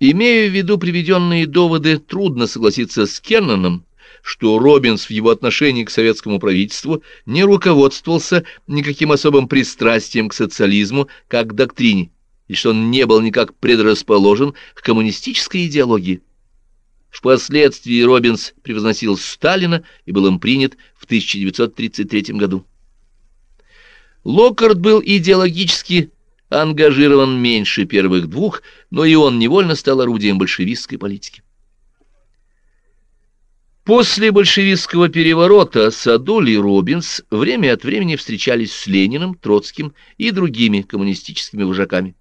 Имея в виду приведенные доводы, трудно согласиться с Кенноном, что Робинс в его отношении к советскому правительству не руководствовался никаким особым пристрастием к социализму как к доктрине, и что он не был никак предрасположен к коммунистической идеологии. Впоследствии Робинс превозносил Сталина и был им принят в 1933 году. Локкарт был идеологически ангажирован меньше первых двух, но и он невольно стал орудием большевистской политики. После большевистского переворота Садуль и Робинс время от времени встречались с Лениным, Троцким и другими коммунистическими вожаками.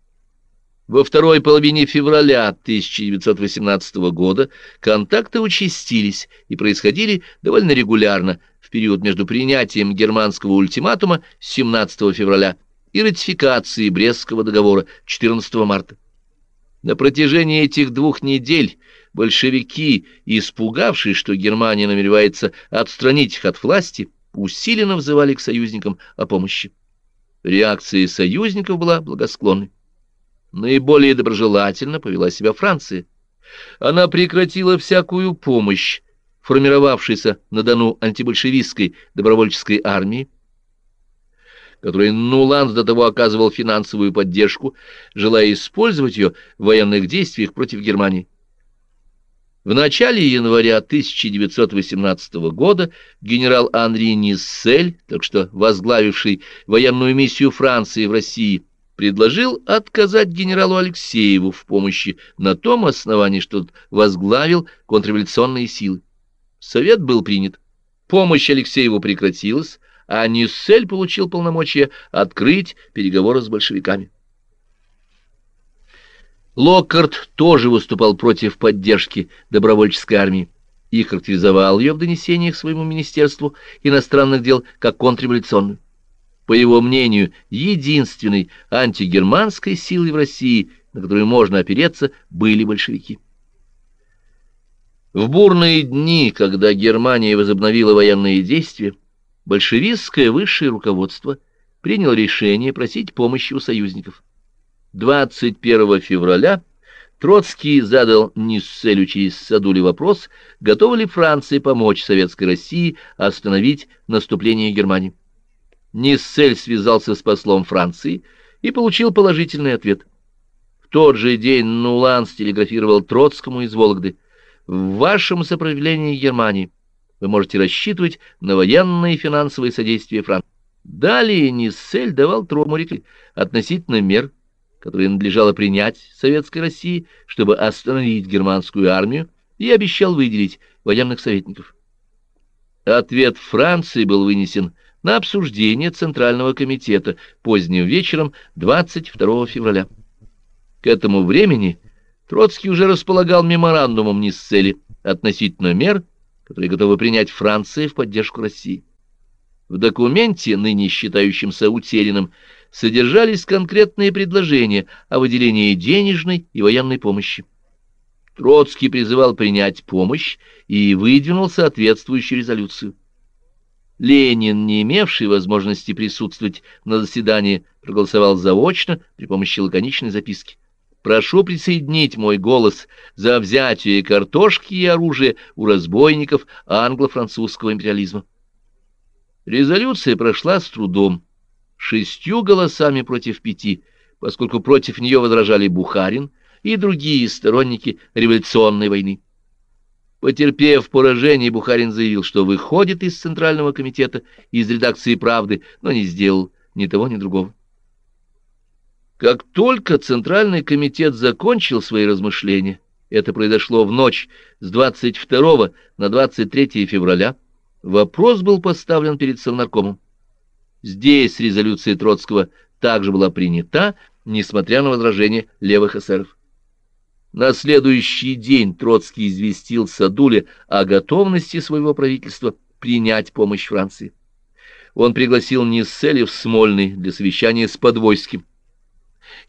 Во второй половине февраля 1918 года контакты участились и происходили довольно регулярно в период между принятием германского ультиматума 17 февраля и ратификацией Брестского договора 14 марта. На протяжении этих двух недель большевики, испугавшись, что Германия намеревается отстранить их от власти, усиленно взывали к союзникам о помощи. Реакция союзников была благосклонной. Наиболее доброжелательно повела себя Франция. Она прекратила всякую помощь формировавшейся на Дону антибольшевистской добровольческой армии, которой Нуланд до того оказывал финансовую поддержку, желая использовать ее в военных действиях против Германии. В начале января 1918 года генерал Анри Ниссель, так что возглавивший военную миссию Франции в России, предложил отказать генералу Алексееву в помощи на том основании, что тот возглавил контрреволюционные силы. Совет был принят. Помощь Алексееву прекратилась, а Ниссель получил полномочия открыть переговоры с большевиками. Локкарт тоже выступал против поддержки добровольческой армии и характеризовал ее в донесениях своему Министерству иностранных дел как контрреволюционную. По его мнению, единственной антигерманской силой в России, на которую можно опереться, были большевики. В бурные дни, когда Германия возобновила военные действия, большевистское высшее руководство приняло решение просить помощи у союзников. 21 февраля Троцкий задал Нисселю через Садули вопрос, готова ли Франция помочь Советской России остановить наступление Германии. Ниссель связался с послом Франции и получил положительный ответ. В тот же день Нулан телеграфировал Троцкому из Вологды. «В вашем сопротивлении Германии вы можете рассчитывать на военное и финансовое содействие Франции». Далее Ниссель давал Тромурике относительно мер, которые надлежало принять Советской России, чтобы остановить германскую армию, и обещал выделить военных советников. Ответ Франции был вынесен на обсуждение Центрального комитета поздним вечером 22 февраля. К этому времени Троцкий уже располагал меморандумом Нисцели относительно мер, которые готовы принять Франция в поддержку России. В документе, ныне считающемся утерянным, содержались конкретные предложения о выделении денежной и военной помощи. Троцкий призывал принять помощь и выдвинул соответствующую резолюцию. Ленин, не имевший возможности присутствовать на заседании, проголосовал заочно при помощи лаконичной записки. «Прошу присоединить мой голос за взятие картошки и оружия у разбойников англо-французского империализма». Резолюция прошла с трудом, шестью голосами против пяти, поскольку против нее возражали Бухарин и другие сторонники революционной войны. Потерпев поражение, Бухарин заявил, что выходит из Центрального комитета, из редакции «Правды», но не сделал ни того, ни другого. Как только Центральный комитет закончил свои размышления, это произошло в ночь с 22 на 23 февраля, вопрос был поставлен перед Совнаркомом. Здесь резолюция Троцкого также была принята, несмотря на возражения левых эсеров. На следующий день Троцкий известил Садуле о готовности своего правительства принять помощь Франции. Он пригласил Нисселя в Смольный для совещания с Подвойским,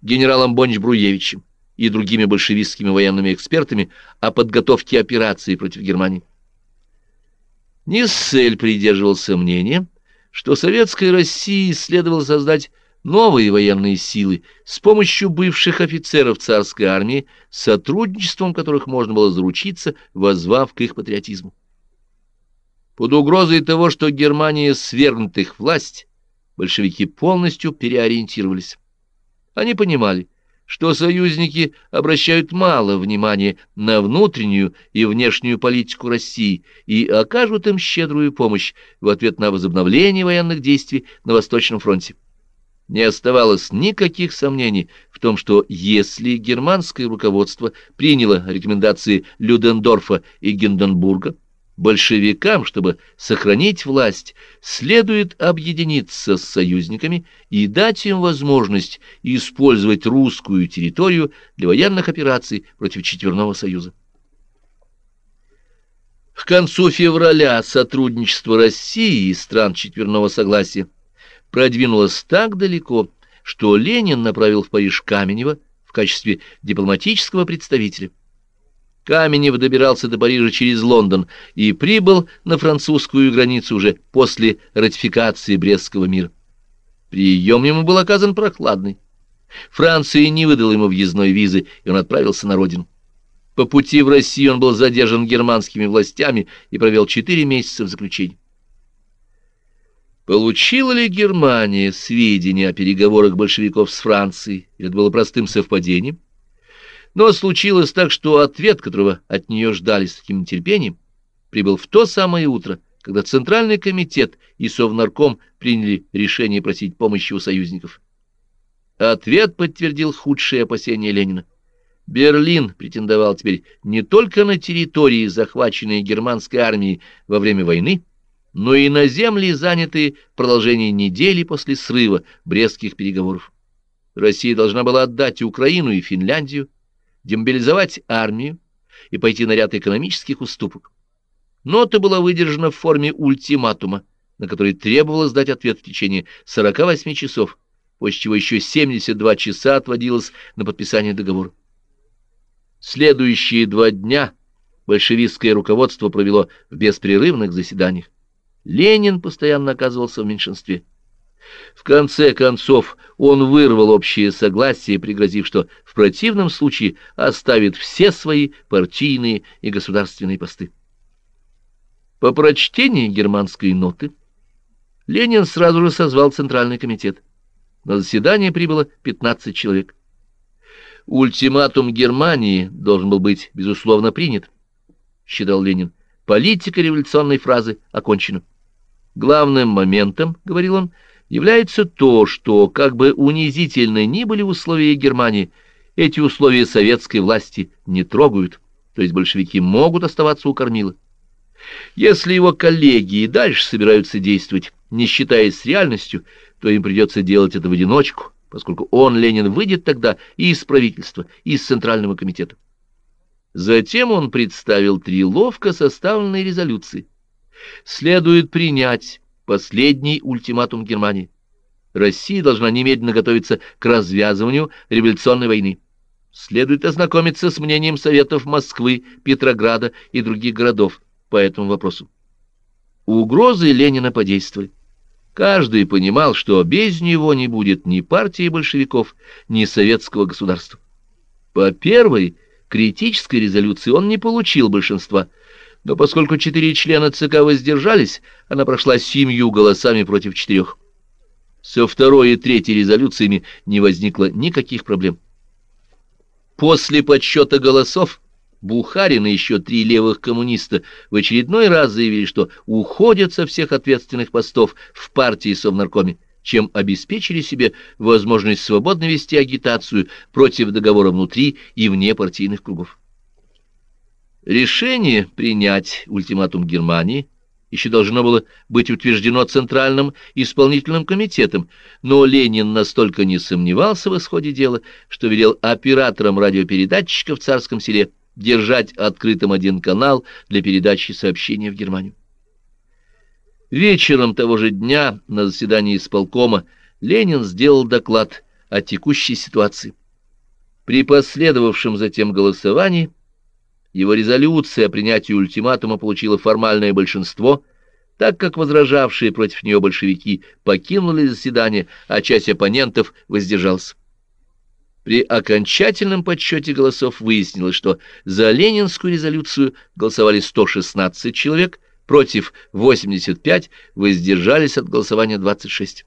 генералом Бонч-Бруевичем и другими большевистскими военными экспертами о подготовке операции против Германии. Ниссель придерживался мнения, что советской России следовало создать новые военные силы с помощью бывших офицеров царской армии, сотрудничеством которых можно было заручиться, возвав к их патриотизму. Под угрозой того, что Германия свергнет их власть, большевики полностью переориентировались. Они понимали, что союзники обращают мало внимания на внутреннюю и внешнюю политику России и окажут им щедрую помощь в ответ на возобновление военных действий на Восточном фронте. Не оставалось никаких сомнений в том, что если германское руководство приняло рекомендации Людендорфа и Гинденбурга, большевикам, чтобы сохранить власть, следует объединиться с союзниками и дать им возможность использовать русскую территорию для военных операций против Четверного Союза. К концу февраля сотрудничество России и стран Четверного Согласия продвинулось так далеко, что Ленин направил в Париж Каменева в качестве дипломатического представителя. Каменев добирался до Парижа через Лондон и прибыл на французскую границу уже после ратификации Брестского мира. Прием ему был оказан прохладный. Франция не выдала ему въездной визы, и он отправился на родину. По пути в Россию он был задержан германскими властями и провел четыре месяца в заключении. Получила ли Германия сведения о переговорах большевиков с Францией, это было простым совпадением? Но случилось так, что ответ, которого от нее ждали с таким нетерпением, прибыл в то самое утро, когда Центральный комитет и Совнарком приняли решение просить помощи у союзников. Ответ подтвердил худшие опасения Ленина. Берлин претендовал теперь не только на территории, захваченные германской армией во время войны, но и на земли, занятые в продолжении недели после срыва брестских переговоров. Россия должна была отдать Украину и Финляндию, демобилизовать армию и пойти на ряд экономических уступок. Нота была выдержана в форме ультиматума, на который требовалось дать ответ в течение 48 часов, после чего еще 72 часа отводилось на подписание договора. Следующие два дня большевистское руководство провело в беспрерывных заседаниях. Ленин постоянно оказывался в меньшинстве. В конце концов он вырвал общее согласие, пригрозив, что в противном случае оставит все свои партийные и государственные посты. По прочтении германской ноты Ленин сразу же созвал Центральный комитет. На заседание прибыло 15 человек. Ультиматум Германии должен был быть, безусловно, принят, считал Ленин. Политика революционной фразы окончена. Главным моментом, говорил он, — является то, что, как бы унизительны ни были условия Германии, эти условия советской власти не трогают, то есть большевики могут оставаться у кормила. Если его коллеги и дальше собираются действовать, не считаясь с реальностью, то им придется делать это в одиночку, поскольку он, Ленин, выйдет тогда и из правительства, и из Центрального комитета. Затем он представил три ловко составленные резолюции. Следует принять последний ультиматум Германии. Россия должна немедленно готовиться к развязыванию революционной войны. Следует ознакомиться с мнением Советов Москвы, Петрограда и других городов по этому вопросу. Угрозы Ленина подействовали. Каждый понимал, что без него не будет ни партии большевиков, ни советского государства. По первой критической резолюции он не получил большинства, но поскольку четыре члена ЦК воздержались, она прошла семью голосами против четырех. Со второй и третьей резолюциями не возникло никаких проблем. После подсчета голосов Бухарин и еще три левых коммуниста в очередной раз заявили, что уходят со всех ответственных постов в партии и Совнаркоме, чем обеспечили себе возможность свободно вести агитацию против договора внутри и вне партийных кругов. Решение принять ультиматум Германии еще должно было быть утверждено Центральным исполнительным комитетом, но Ленин настолько не сомневался в исходе дела, что велел операторам радиопередатчика в Царском селе держать открытым один канал для передачи сообщения в Германию. Вечером того же дня на заседании исполкома Ленин сделал доклад о текущей ситуации. При последовавшем затем голосовании его резолюция о принятии ультиматума получила формальное большинство, так как возражавшие против нее большевики покинули заседание, а часть оппонентов воздержался. При окончательном подсчете голосов выяснилось, что за ленинскую резолюцию голосовали 116 человек, против 85, воздержались от голосования 26.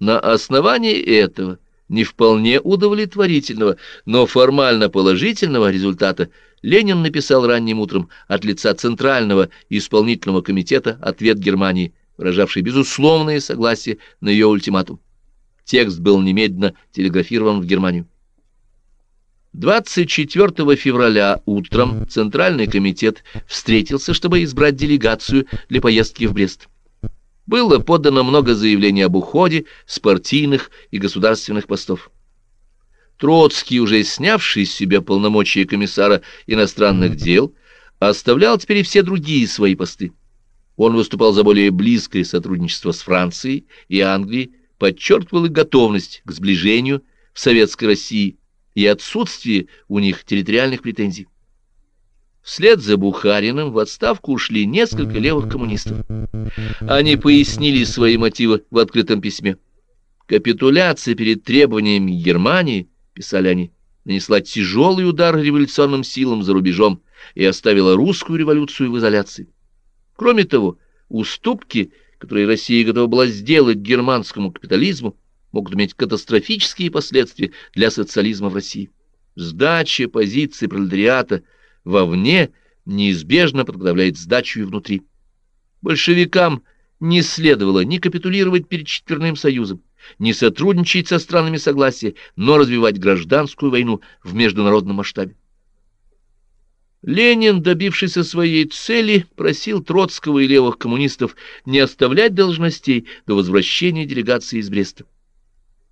На основании этого не вполне удовлетворительного, но формально положительного результата Ленин написал ранним утром от лица Центрального исполнительного комитета ответ Германии, выражавший безусловное согласие на ее ультиматум. Текст был немедленно телеграфирован в Германию. 24 февраля утром Центральный комитет встретился, чтобы избрать делегацию для поездки в Брест. Было подано много заявлений об уходе с партийных и государственных постов. Троцкий, уже снявший с себя полномочия комиссара иностранных дел, оставлял теперь все другие свои посты. Он выступал за более близкое сотрудничество с Францией и Англией, подчеркивал их готовность к сближению в Советской России и отсутствие у них территориальных претензий. Вслед за Бухариным в отставку ушли несколько левых коммунистов. Они пояснили свои мотивы в открытом письме. Капитуляция перед требованиями Германии, писали они, нанесла тяжелый удар революционным силам за рубежом и оставила русскую революцию в изоляции. Кроме того, уступки, которые Россия готова была сделать германскому капитализму, могут иметь катастрофические последствия для социализма в России. Сдача позиции пролетариата вовне неизбежно подготовляет сдачу и внутри. Большевикам не следовало ни капитулировать перед Четверным Союзом, ни сотрудничать со странами согласия, но развивать гражданскую войну в международном масштабе. Ленин, добившийся своей цели, просил Троцкого и левых коммунистов не оставлять должностей до возвращения делегации из Бреста.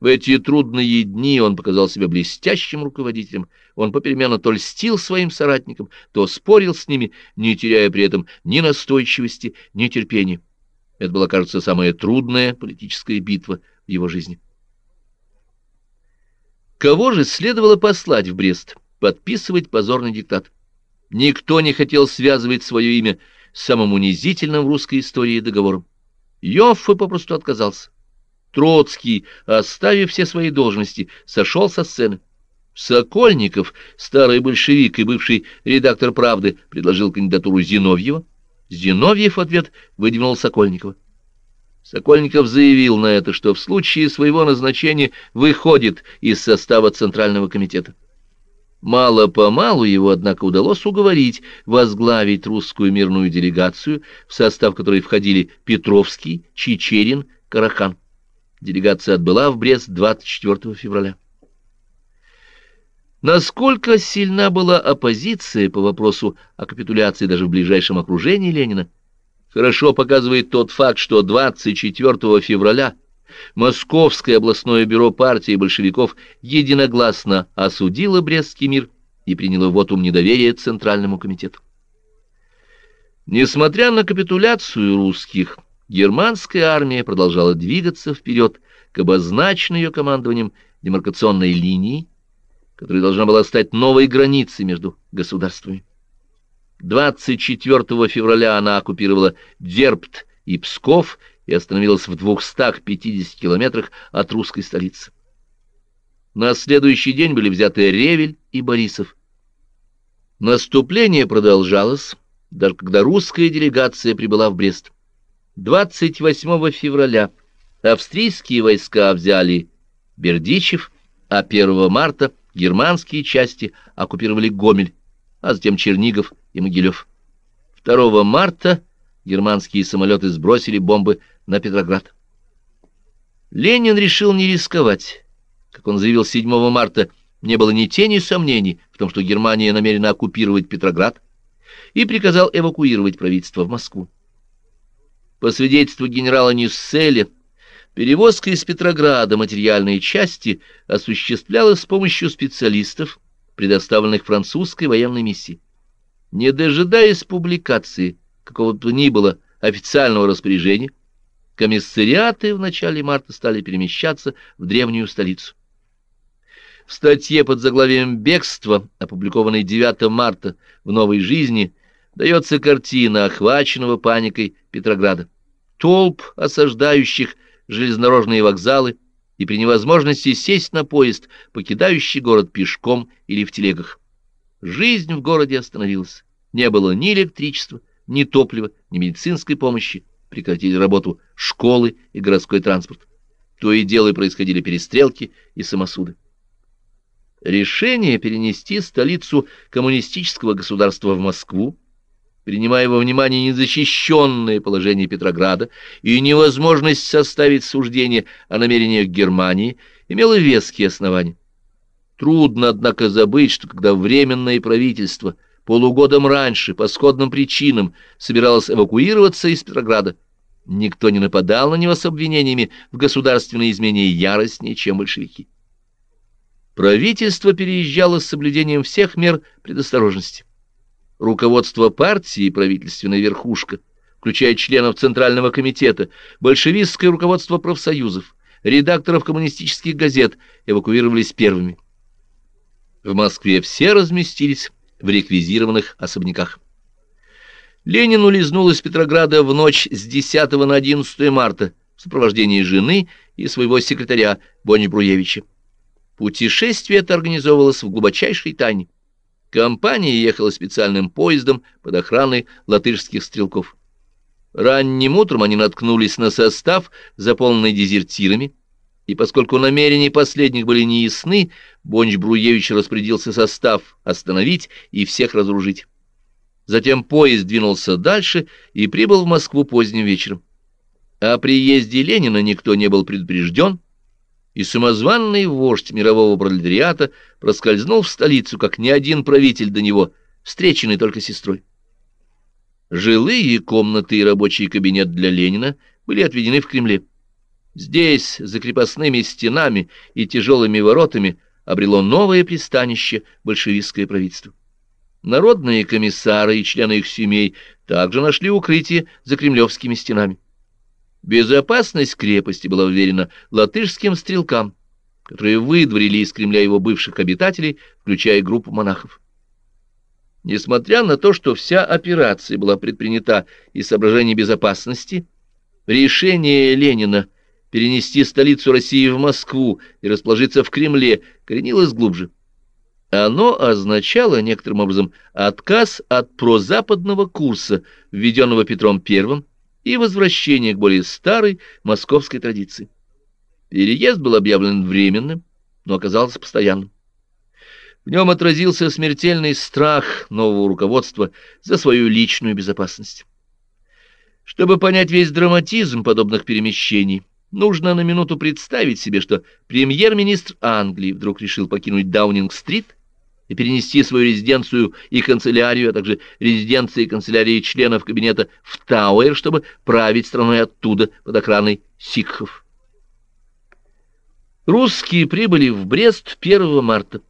В эти трудные дни он показал себя блестящим руководителем. Он попеременно то льстил своим соратникам, то спорил с ними, не теряя при этом ни настойчивости, ни терпения. Это была, кажется, самая трудная политическая битва его жизни. Кого же следовало послать в Брест, подписывать позорный диктат? Никто не хотел связывать свое имя с самым унизительным в русской истории договором. Йоффе попросту отказался. Троцкий, оставив все свои должности, сошел со сцены. Сокольников, старый большевик и бывший редактор «Правды», предложил кандидатуру Зиновьева. Зиновьев в ответ выдвинул Сокольникова. Сокольников заявил на это, что в случае своего назначения выходит из состава Центрального комитета. Мало-помалу его, однако, удалось уговорить возглавить русскую мирную делегацию, в состав которой входили Петровский, Чечерин, Карахан. Делегация отбыла в Брест 24 февраля. Насколько сильна была оппозиция по вопросу о капитуляции даже в ближайшем окружении Ленина, хорошо показывает тот факт, что 24 февраля Московское областное бюро партии большевиков единогласно осудило Брестский мир и приняло вотум недоверия Центральному комитету. Несмотря на капитуляцию русских, Германская армия продолжала двигаться вперед к обозначенной ее командованием демаркационной линии, которая должна была стать новой границей между государствами. 24 февраля она оккупировала Дербт и Псков и остановилась в 250 километрах от русской столицы. На следующий день были взяты Ревель и Борисов. Наступление продолжалось, даже когда русская делегация прибыла в Брест. 28 февраля австрийские войска взяли Бердичев, а 1 марта германские части оккупировали Гомель, а затем Чернигов и Могилев. 2 марта германские самолеты сбросили бомбы на Петроград. Ленин решил не рисковать. Как он заявил 7 марта, не было ни тени сомнений в том, что Германия намерена оккупировать Петроград, и приказал эвакуировать правительство в Москву. По свидетельству генерала Ньюсселя, перевозка из Петрограда материальной части осуществлялась с помощью специалистов, предоставленных французской военной миссией. Не дожидаясь публикации какого-то ни было официального распоряжения, комиссариаты в начале марта стали перемещаться в древнюю столицу. В статье под заглавием «Бегство», опубликованной 9 марта в «Новой жизни», дается картина охваченного паникой Петрограда. Толп, осаждающих железнодорожные вокзалы, и при невозможности сесть на поезд, покидающий город пешком или в телегах. Жизнь в городе остановилась. Не было ни электричества, ни топлива, ни медицинской помощи. Прекратили работу школы и городской транспорт. То и дело происходили перестрелки и самосуды. Решение перенести столицу коммунистического государства в Москву, принимая во внимание незащищенное положение Петрограда и невозможность составить суждение о намерениях Германии, имело веские основания. Трудно, однако, забыть, что когда Временное правительство полугодом раньше по сходным причинам собиралось эвакуироваться из Петрограда, никто не нападал на него с обвинениями в государственной измене яростнее, чем большевики. Правительство переезжало с соблюдением всех мер предосторожности. Руководство партии и правительственная верхушка, включая членов Центрального комитета, большевистское руководство профсоюзов, редакторов коммунистических газет эвакуировались первыми. В Москве все разместились в реквизированных особняках. Ленин улизнул из Петрограда в ночь с 10 на 11 марта в сопровождении жены и своего секретаря Бонч-Бруевича. Путешествие это организовывалось в глубочайшей тайне. Компания ехала специальным поездом под охраной латышских стрелков. Ранним утром они наткнулись на состав, заполненный дезертирами, и поскольку намерения последних были неясны, Бонч-Бруевич распорядился состав остановить и всех разоружить. Затем поезд двинулся дальше и прибыл в Москву поздним вечером. О приезде Ленина никто не был предупрежден, и самозванный вождь мирового пролетариата проскользнул в столицу, как ни один правитель до него, встреченный только сестрой. Жилые комнаты и рабочий кабинет для Ленина были отведены в Кремле. Здесь, за крепостными стенами и тяжелыми воротами, обрело новое пристанище большевистское правительство. Народные комиссары и члены их семей также нашли укрытие за кремлевскими стенами. Безопасность крепости была уверена латышским стрелкам, которые выдворили из Кремля его бывших обитателей, включая группу монахов. Несмотря на то, что вся операция была предпринята из соображений безопасности, решение Ленина – перенести столицу России в Москву и расположиться в Кремле, коренилось глубже. Оно означало некоторым образом отказ от прозападного курса, введенного Петром I, и возвращение к более старой московской традиции. Переезд был объявлен временным, но оказался постоянным. В нем отразился смертельный страх нового руководства за свою личную безопасность. Чтобы понять весь драматизм подобных перемещений, Нужно на минуту представить себе, что премьер-министр Англии вдруг решил покинуть Даунинг-стрит и перенести свою резиденцию и канцелярию, а также резиденции и канцелярии членов кабинета в Тауэр, чтобы править страной оттуда под охраной сикхов. Русские прибыли в Брест 1 марта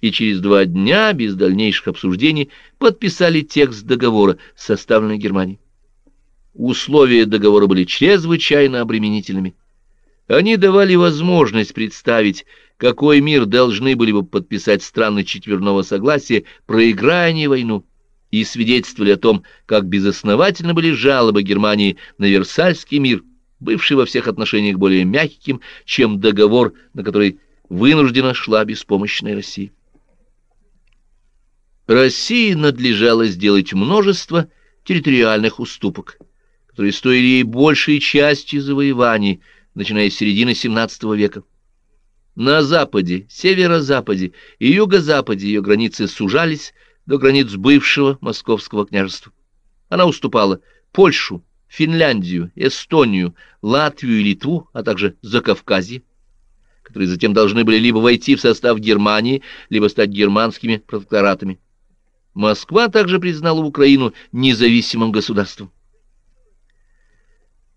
и через два дня, без дальнейших обсуждений, подписали текст договора, составленный Германией. Условия договора были чрезвычайно обременительными. Они давали возможность представить, какой мир должны были бы подписать страны четверного согласия, проиграя они войну, и свидетельствовали о том, как безосновательно были жалобы Германии на Версальский мир, бывший во всех отношениях более мягким, чем договор, на который вынуждена шла беспомощная Россия. России надлежало сделать множество территориальных уступок которые стоили ей большей части завоеваний, начиная с середины XVII века. На западе, северо-западе и юго-западе ее границы сужались до границ бывшего московского княжества. Она уступала Польшу, Финляндию, Эстонию, Латвию и Литву, а также Закавказье, которые затем должны были либо войти в состав Германии, либо стать германскими протекторатами. Москва также признала Украину независимым государством.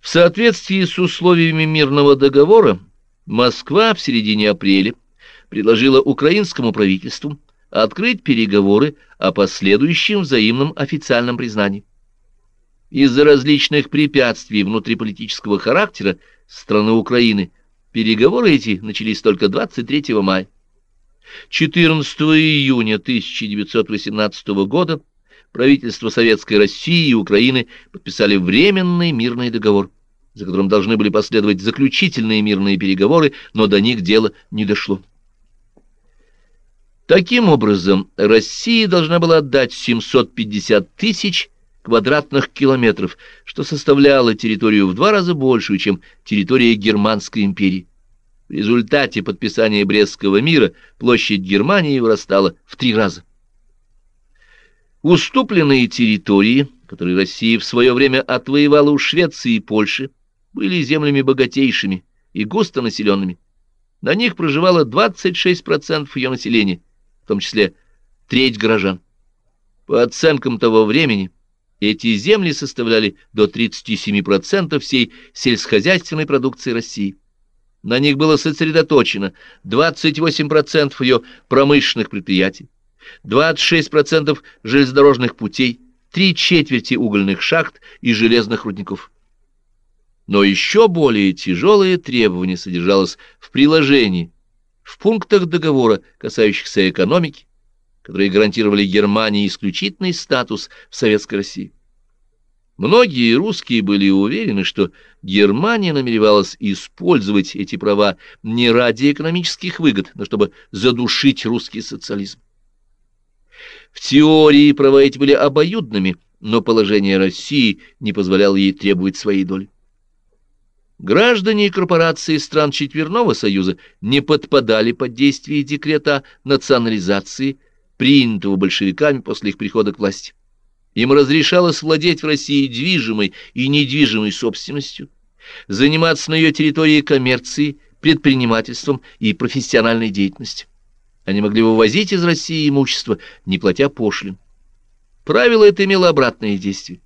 В соответствии с условиями мирного договора Москва в середине апреля предложила украинскому правительству открыть переговоры о последующем взаимном официальном признании. Из-за различных препятствий внутриполитического характера страны Украины переговоры эти начались только 23 мая. 14 июня 1918 года правительства Советской России и Украины подписали временный мирный договор, за которым должны были последовать заключительные мирные переговоры, но до них дело не дошло. Таким образом, Россия должна была отдать 750 тысяч квадратных километров, что составляло территорию в два раза большую, чем территория Германской империи. В результате подписания Брестского мира площадь Германии вырастала в три раза. Уступленные территории, которые Россия в свое время отвоевала у Швеции и Польши, были землями богатейшими и густонаселенными. На них проживало 26% ее населения, в том числе треть горожан. По оценкам того времени, эти земли составляли до 37% всей сельскохозяйственной продукции России. На них было сосредоточено 28% ее промышленных предприятий, 26% железнодорожных путей, три четверти угольных шахт и железных рудников. Но еще более тяжелые требования содержалось в приложении, в пунктах договора, касающихся экономики, которые гарантировали Германии исключительный статус в Советской России. Многие русские были уверены, что Германия намеревалась использовать эти права не ради экономических выгод, но чтобы задушить русский социализм. В теории права эти были обоюдными, но положение России не позволяло ей требовать своей доли. Граждане и корпорации стран Четверного Союза не подпадали под действие декрета национализации, принятого большевиками после их прихода к власти. Им разрешалось владеть в России движимой и недвижимой собственностью, заниматься на ее территории коммерцией, предпринимательством и профессиональной деятельностью. Они могли вывозить из России имущество, не платя пошлин. Правило это имело обратное действие.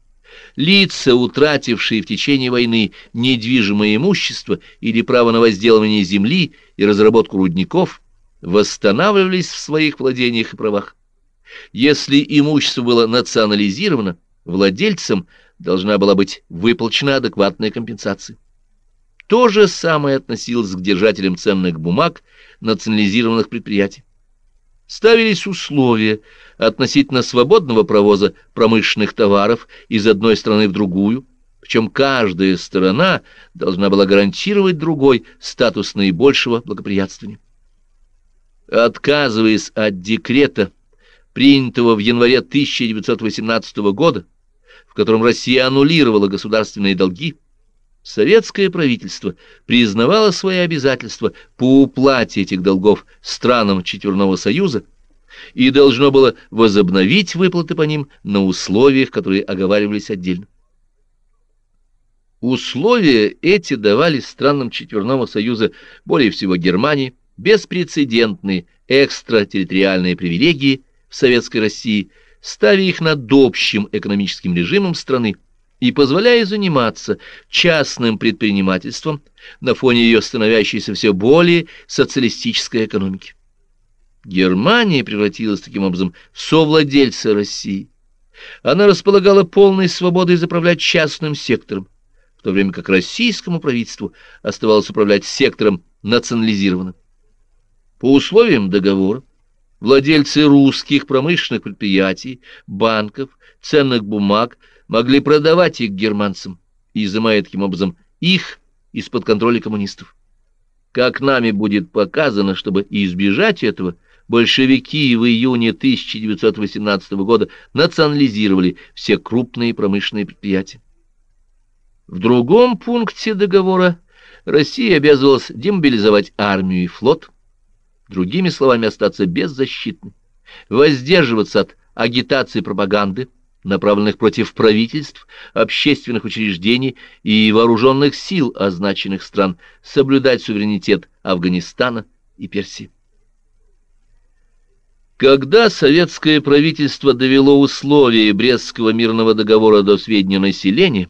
Лица, утратившие в течение войны недвижимое имущество или право на возделывание земли и разработку рудников, восстанавливались в своих владениях и правах. Если имущество было национализировано, владельцам должна была быть выплачена адекватная компенсация. То же самое относилось к держателям ценных бумаг национализированных предприятий. Ставились условия относительно свободного провоза промышленных товаров из одной страны в другую, причем каждая сторона должна была гарантировать другой статус наибольшего благоприятствования. Отказываясь от декрета принятого в январе 1918 года, в котором Россия аннулировала государственные долги, советское правительство признавало свои обязательства по уплате этих долгов странам Четверного Союза и должно было возобновить выплаты по ним на условиях, которые оговаривались отдельно. Условия эти давали странам Четверного Союза, более всего Германии, беспрецедентные экстратерриториальные привилегии в Советской России, ставя их над общим экономическим режимом страны и позволяя заниматься частным предпринимательством на фоне ее становящейся все более социалистической экономики. Германия превратилась таким образом в совладельца России. Она располагала полной свободой заправлять частным сектором, в то время как российскому правительству оставалось управлять сектором национализированным. По условиям договора Владельцы русских промышленных предприятий, банков, ценных бумаг могли продавать их германцам, изымая таким образом их из-под контроля коммунистов. Как нами будет показано, чтобы избежать этого, большевики в июне 1918 года национализировали все крупные промышленные предприятия. В другом пункте договора Россия обязывалась демобилизовать армию и флот, другими словами, остаться беззащитным, воздерживаться от агитации и пропаганды, направленных против правительств, общественных учреждений и вооруженных сил означенных стран, соблюдать суверенитет Афганистана и Персии. Когда советское правительство довело условия Брестского мирного договора до сведения населения,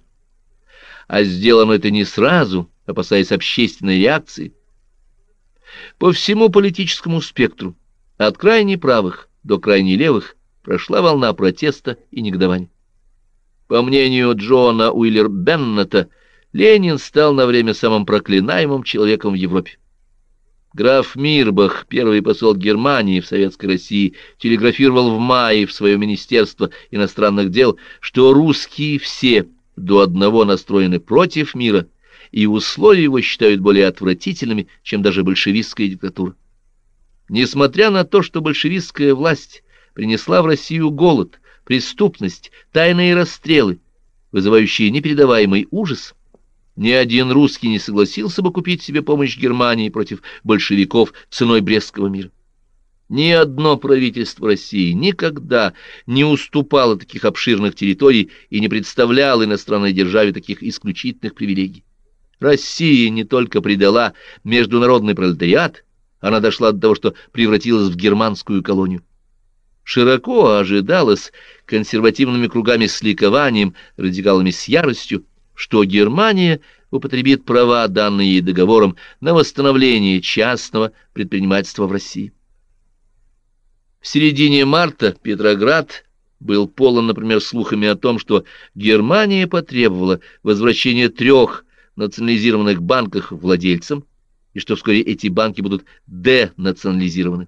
а сделано это не сразу, опасаясь общественной реакции, по всему политическому спектру, от крайне правых до крайне левых, прошла волна протеста и негодования. По мнению Джона Уиллер Беннета, Ленин стал на время самым проклинаемым человеком в Европе. Граф Мирбах, первый посол Германии в Советской России, телеграфировал в мае в свое Министерство иностранных дел, что русские все до одного настроены против мира, и условия его считают более отвратительными, чем даже большевистская диктатура. Несмотря на то, что большевистская власть принесла в Россию голод, преступность, тайные расстрелы, вызывающие непередаваемый ужас, ни один русский не согласился бы купить себе помощь Германии против большевиков ценой Брестского мира. Ни одно правительство России никогда не уступало таких обширных территорий и не представляло иностранной державе таких исключительных привилегий. Россия не только предала международный пролетариат, она дошла до того, что превратилась в германскую колонию. Широко ожидалось консервативными кругами с ликованием, радикалами с яростью, что Германия употребит права, данные ей договором, на восстановление частного предпринимательства в России. В середине марта Петроград был полон, например, слухами о том, что Германия потребовала возвращения трех национализированных банков владельцам, и что вскоре эти банки будут денационализированы.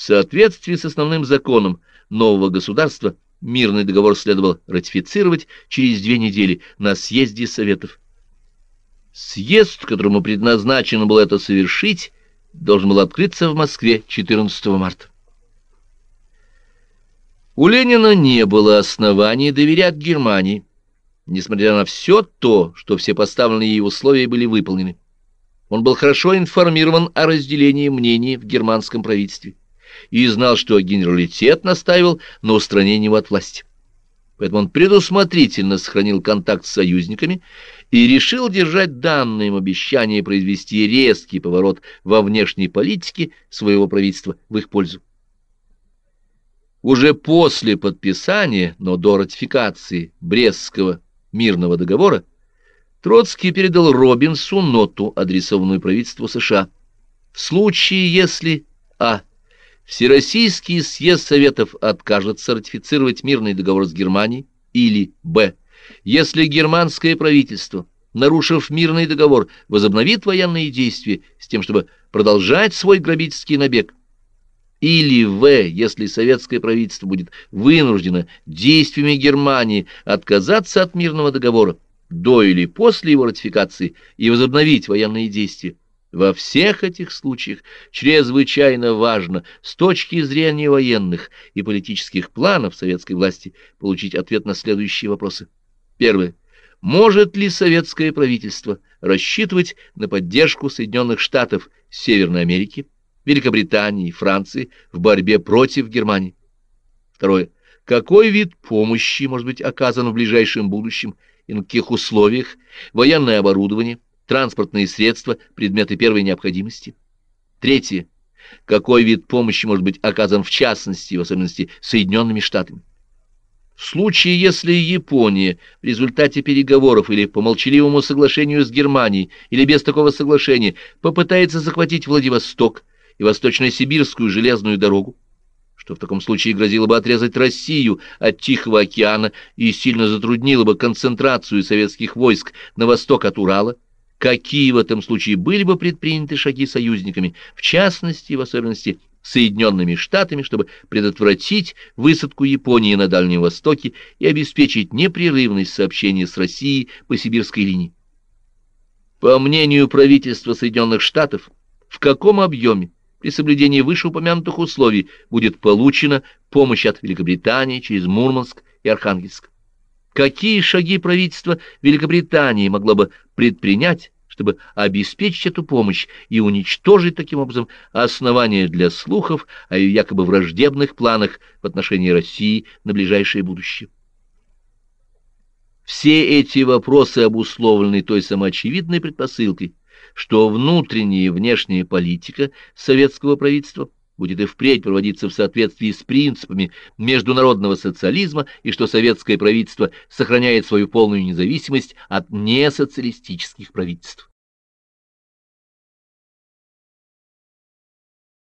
В соответствии с основным законом нового государства мирный договор следовало ратифицировать через две недели на съезде Советов. Съезд, которому предназначено было это совершить, должен был открыться в Москве 14 марта. У Ленина не было оснований доверять Германии, несмотря на все то, что все поставленные ей условия были выполнены. Он был хорошо информирован о разделении мнений в германском правительстве и знал, что генералитет настаивал на устранении его от власти. Поэтому он предусмотрительно сохранил контакт с союзниками и решил держать данное им обещание произвести резкий поворот во внешней политике своего правительства в их пользу. Уже после подписания, но до ратификации Брестского мирного договора, Троцкий передал Робинсу ноту, адресованную правительству США. В случае, если а. Всероссийский съезд Советов откажется ратифицировать мирный договор с Германией, или б. Если германское правительство, нарушив мирный договор, возобновит военные действия с тем, чтобы продолжать свой грабительский набег, или в, если советское правительство будет вынуждено действиями Германии отказаться от мирного договора до или после его ратификации и возобновить военные действия. Во всех этих случаях чрезвычайно важно с точки зрения военных и политических планов советской власти получить ответ на следующие вопросы. Первое. Может ли советское правительство рассчитывать на поддержку Соединенных Штатов Северной Америки? Великобритании и Франции в борьбе против Германии. Второе. Какой вид помощи может быть оказан в ближайшем будущем и на каких условиях военное оборудование, транспортные средства, предметы первой необходимости? Третье. Какой вид помощи может быть оказан в частности, в особенности Соединенными Штатами? В случае, если Япония в результате переговоров или по молчаливому соглашению с Германией или без такого соглашения попытается захватить Владивосток, и Восточно-Сибирскую железную дорогу, что в таком случае грозило бы отрезать Россию от Тихого океана и сильно затруднило бы концентрацию советских войск на восток от Урала, какие в этом случае были бы предприняты шаги союзниками, в частности, в особенности Соединенными Штатами, чтобы предотвратить высадку Японии на Дальнем Востоке и обеспечить непрерывность сообщения с Россией по сибирской линии. По мнению правительства Соединенных Штатов, в каком объеме при соблюдении вышеупомянутых условий будет получена помощь от Великобритании через Мурманск и Архангельск. Какие шаги правительство Великобритании могло бы предпринять, чтобы обеспечить эту помощь и уничтожить таким образом основания для слухов о ее якобы враждебных планах в отношении России на ближайшее будущее? Все эти вопросы обусловлены той самоочевидной предпосылкой, что внутренняя и внешняя политика советского правительства будет и впредь проводиться в соответствии с принципами международного социализма и что советское правительство сохраняет свою полную независимость от несоциалистических правительств.